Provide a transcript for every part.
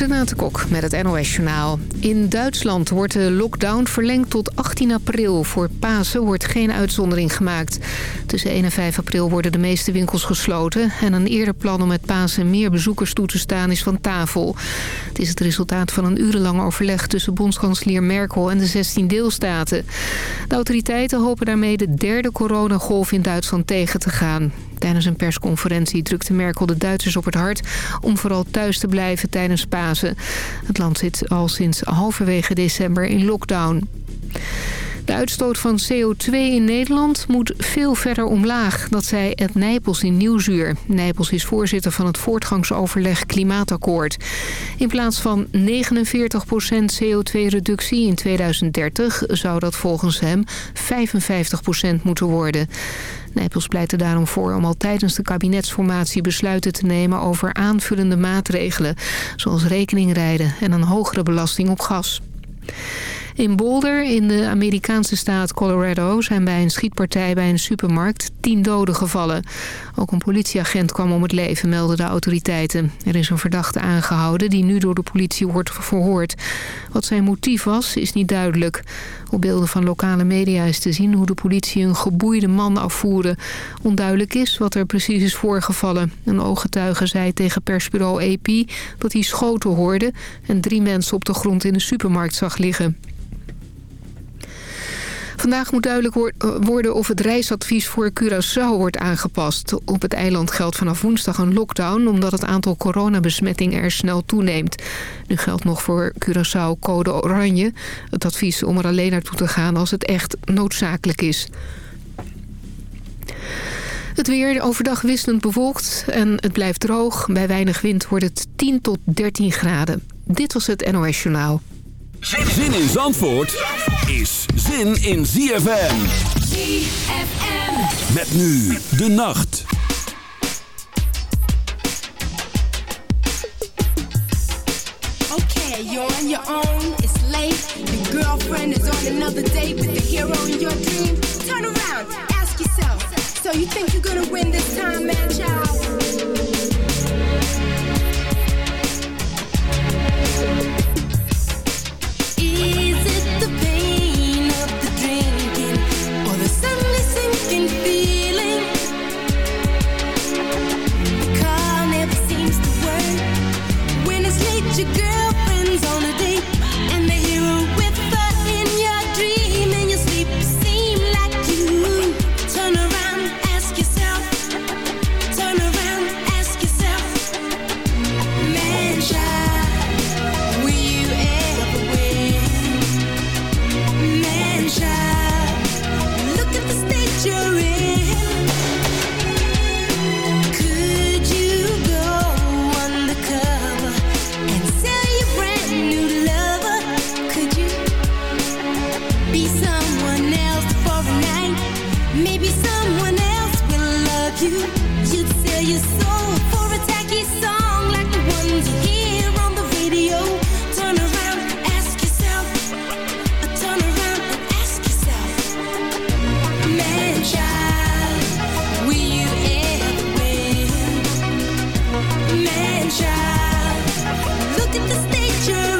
Renate Kok met het NOS Journaal. In Duitsland wordt de lockdown verlengd tot 18 april. Voor Pasen wordt geen uitzondering gemaakt. Tussen 1 en 5 april worden de meeste winkels gesloten... en een eerder plan om met Pasen meer bezoekers toe te staan is van tafel. Het is het resultaat van een urenlang overleg tussen bondskanselier Merkel en de 16 deelstaten. De autoriteiten hopen daarmee de derde coronagolf in Duitsland tegen te gaan. Tijdens een persconferentie drukte Merkel de Duitsers op het hart... om vooral thuis te blijven tijdens Pasen. Het land zit al sinds halverwege december in lockdown. De uitstoot van CO2 in Nederland moet veel verder omlaag. Dat zei Ed Nijpels in Nieuwsuur. Nijpels is voorzitter van het voortgangsoverleg Klimaatakkoord. In plaats van 49% CO2-reductie in 2030 zou dat volgens hem 55% moeten worden. Nijpels pleit er daarom voor om al tijdens de kabinetsformatie besluiten te nemen over aanvullende maatregelen. Zoals rekeningrijden en een hogere belasting op gas. In Boulder, in de Amerikaanse staat Colorado... zijn bij een schietpartij bij een supermarkt tien doden gevallen. Ook een politieagent kwam om het leven, melden de autoriteiten. Er is een verdachte aangehouden die nu door de politie wordt verhoord. Wat zijn motief was, is niet duidelijk. Op beelden van lokale media is te zien hoe de politie een geboeide man afvoerde. Onduidelijk is wat er precies is voorgevallen. Een ooggetuige zei tegen persbureau AP dat hij schoten hoorde... en drie mensen op de grond in de supermarkt zag liggen. Vandaag moet duidelijk eh, worden of het reisadvies voor Curaçao wordt aangepast. Op het eiland geldt vanaf woensdag een lockdown... omdat het aantal coronabesmettingen er snel toeneemt. Nu geldt nog voor Curaçao code oranje. Het advies om er alleen naartoe te gaan als het echt noodzakelijk is. Het weer overdag wisselend bewolkt en het blijft droog. Bij weinig wind wordt het 10 tot 13 graden. Dit was het NOS Journaal. Zin in Zandvoort is zin in ZFM. ZFM. Met nu de nacht. Okay, you're on your own, it's late. Your girlfriend is on another date with the hero in your dream. Turn around, ask yourself. So you think you're gonna win this time, man, child? look at this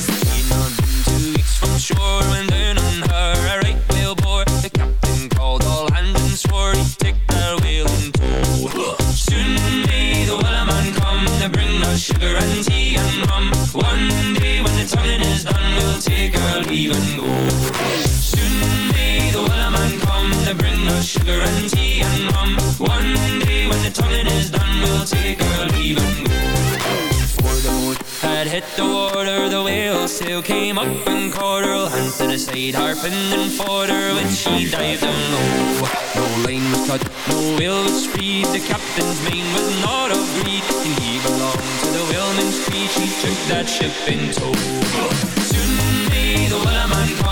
and go. Soon may the wellerman come to bring us sugar and tea and rum. One day when the tonguing is done, we'll take our leave and go had hit the water, the whale sail came up and caught her. Hand to the side, harping and fought her when she dived down low. No line was cut, no whale was freed. The captain's mane was not of greed, and he belonged to the whaleman's creed. She took that ship in tow.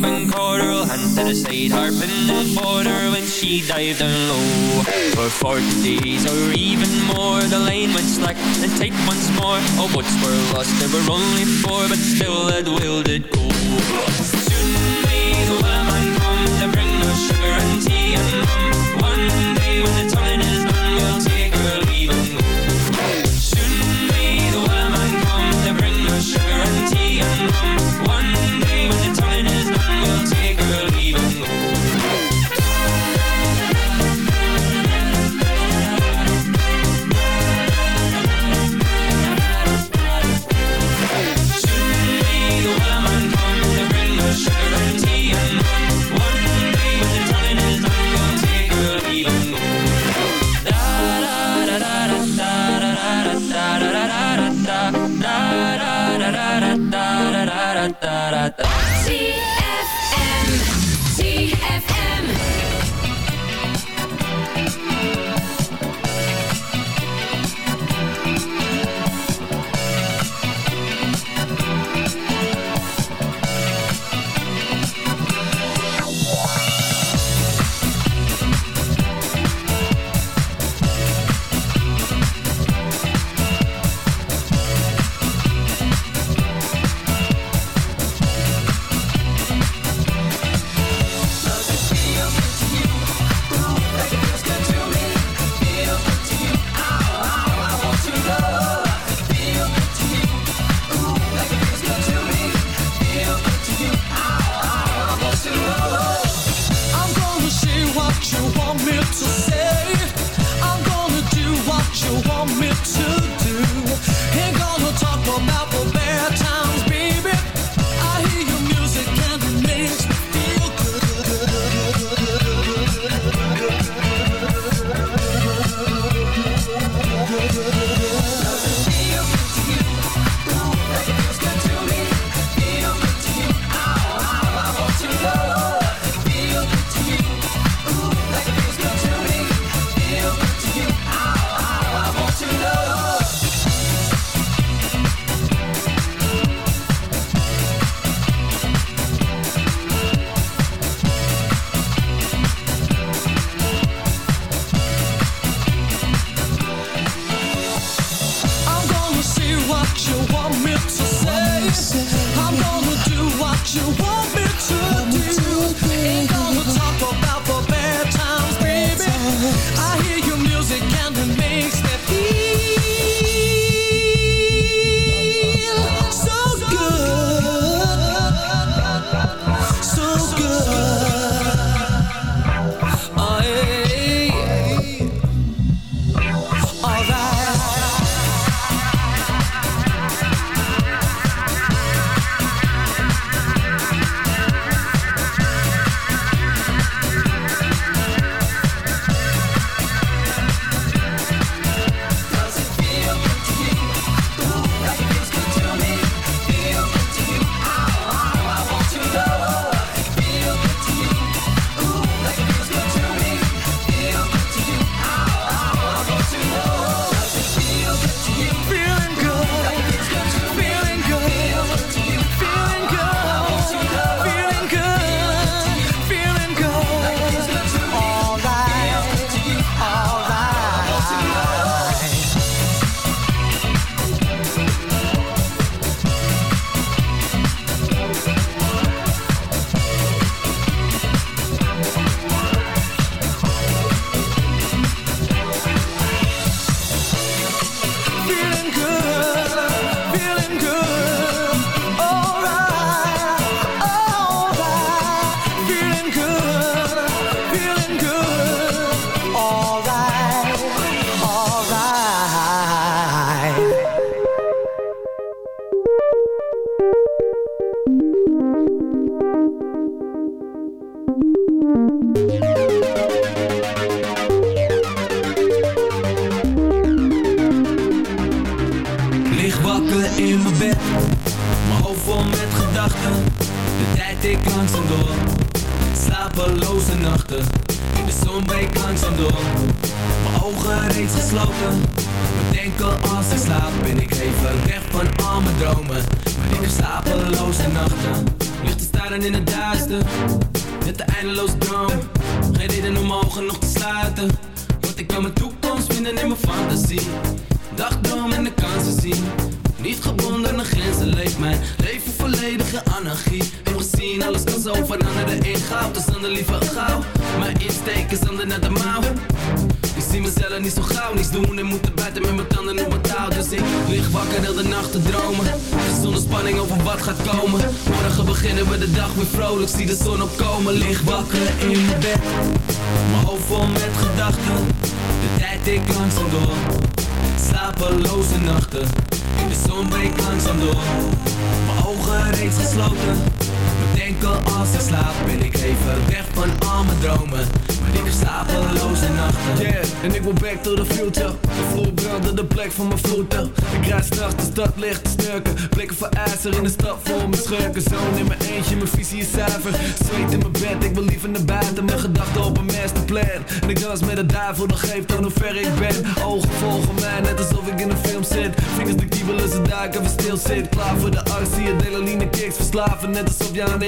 came and her. Hand to the side, harping fought her when she dived down low. For forty days or er even more, the line went slack and tight once more. Oh, All boats were lost, there were only four, but still that will did go. Soon may the whaleman come to bring us sugar and tea and rum. One day when the tonguing gesloten Maar denken als ik slaap Ben ik even weg van al mijn dromen. Maar ik heb slapeloze nachten. Lichten staren in het duister. Met de eindeloze droom. Geen reden om ogen nog te sluiten. Want ik kan mijn toekomst vinden in mijn fantasie. Dagdroom en de kansen zien. Niet gebonden aan grenzen leeft mijn leven volledige anarchie. Heb gezien, alles kan zo veranderen. In goud Dus dan de liever gauw. Mijn insteek is dan naar de mouw Ik zie mezelf niet zo gauw niets doen En moeten buiten met mijn tanden op mijn touw Dus ik lig wakker heel de nacht te dromen. Zonder spanning over wat gaat komen. Morgen beginnen we de dag weer vrolijk Zie de zon opkomen. Lig wakker in mijn bed Mijn hoofd vol met gedachten. De tijd ik langzaam door Slapeloze nachten. De zon breekt langzaam door Mijn ogen reeds gesloten Bedenken als ik slaap Ben ik even weg van al mijn dromen. Maar ik heb slapeloze nachten. Yeah, en ik wil back to the future. De vloer de plek van mijn voeten. Ik rijd straks de stad licht te snurken. Blikken voor ijzer in de stad voor mijn schurken. Zoon in mijn eentje, mijn visie is zuiver. Zweet in mijn bed, ik wil liever naar buiten. Mijn gedachten op een masterplan. En ik dans met de duivel, dan geeft aan hoe ver ik ben. Ogen volgen mij, net alsof ik in een film zit. Vingers de kiebelen, ze duiken, we stil zit. Klaar voor de actie, adrenaline kicks. Verslaven, net alsof je aan de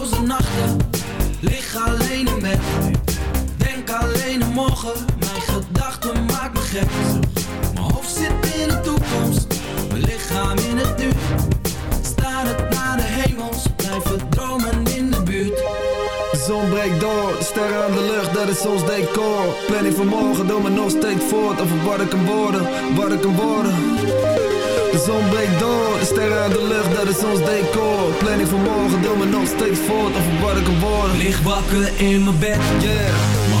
Mijn gedachten maken me gek. Mijn hoofd zit in de toekomst. Mijn lichaam in het nu. Staar het naar de hemels Blijven dromen in de buurt. De zon breekt door, sterren aan de lucht, dat is ons decor. Planning van morgen, doe me nog steeds voort. Over wat ik kan worden, wat ik kan worden. De zon breekt door, de sterren aan de lucht, dat is ons decor. Planning van morgen, doe me nog steeds voort. Over wat ik kan worden. Lig wakker in mijn bed, yeah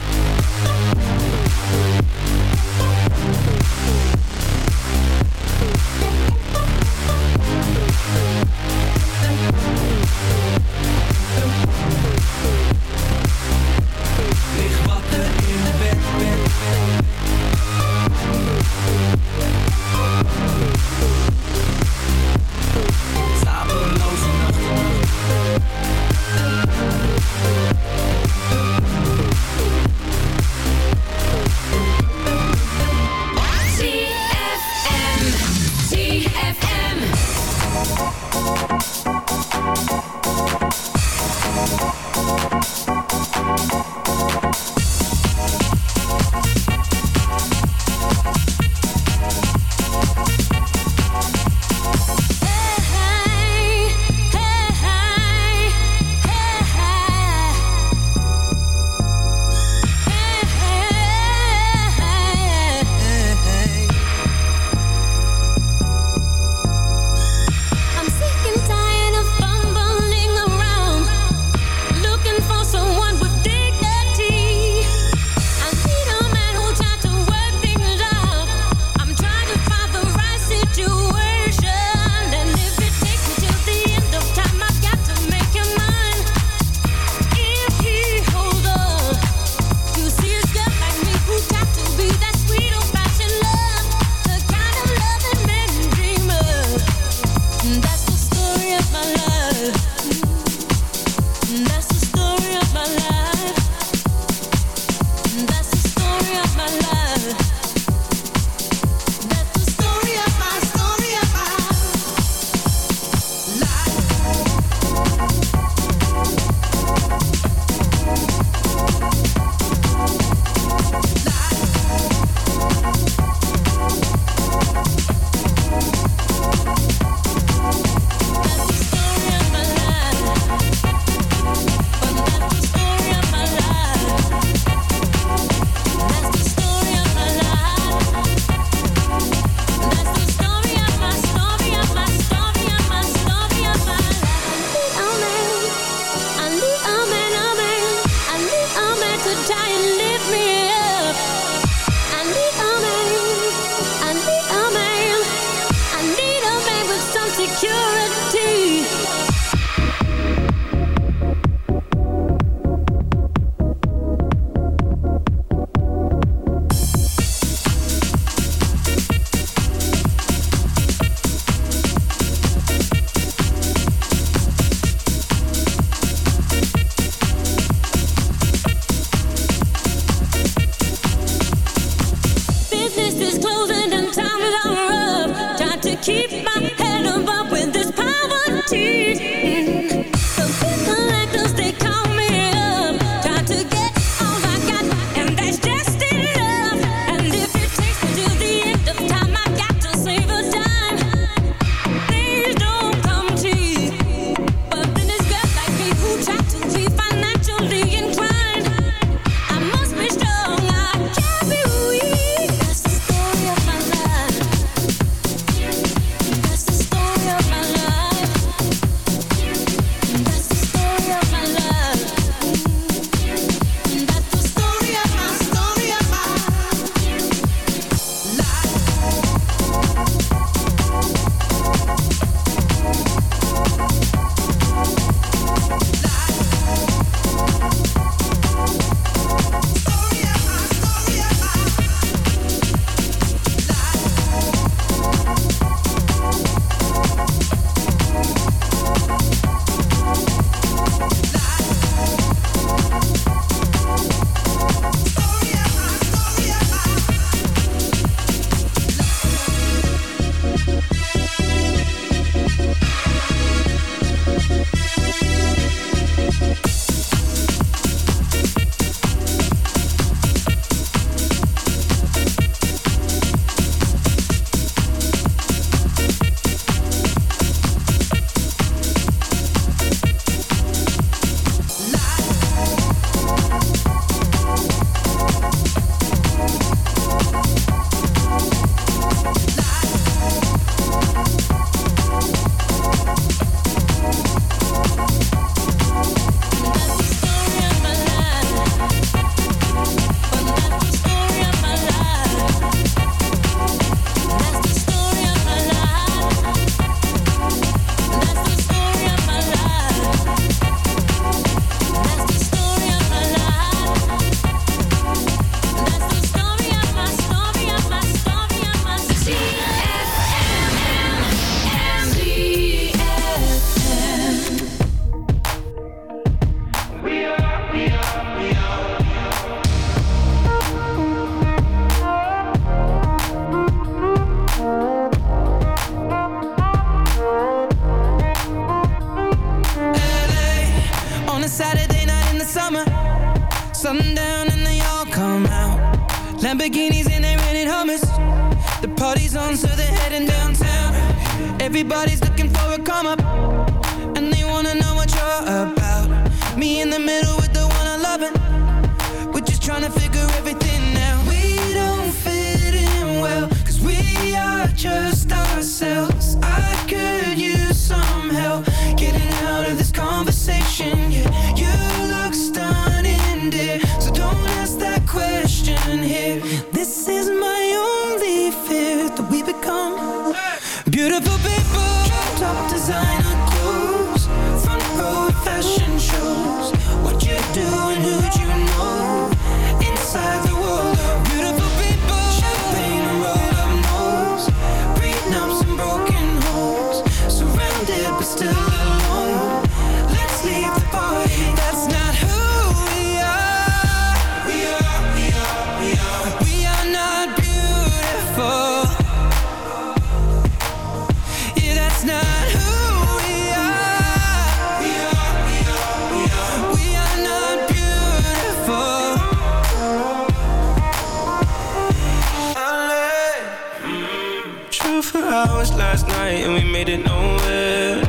we made it nowhere.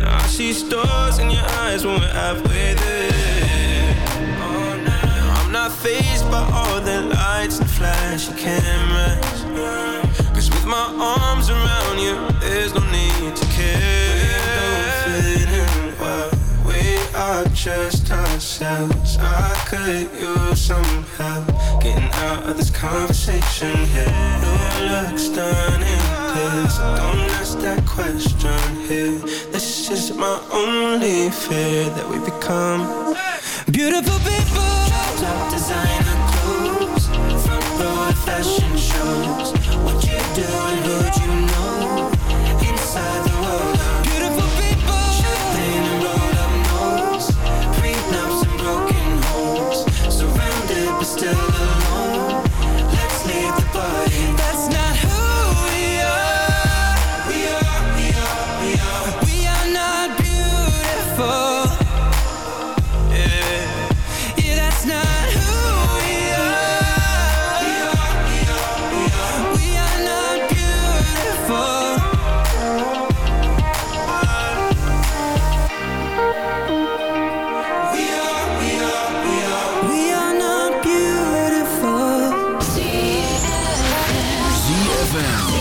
Now I see stars in your eyes when we're halfway there. Oh, now I'm not faced by all the lights and flashing cameras. Cause with my arms around you, there's no need to care. We don't fit in well. We are just ourselves. I could use some help getting out of this conversation here. Yeah. Your looks stunning friends. Don't ask that question here. This is my only fear that we become beautiful people. Top designer. ZFM.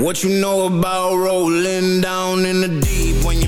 What you know about rolling down in the deep? When your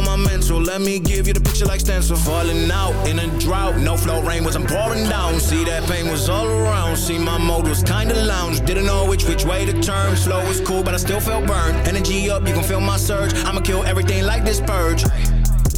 my mental. Let me give you the picture like stencil. Falling out in a drought. No flow rain wasn't pouring down. See that pain was all around. See my mode was kinda lounge. Didn't know which which way to turn. Slow was cool, but I still felt burned. Energy up, you can feel my surge. I'ma kill everything like this purge.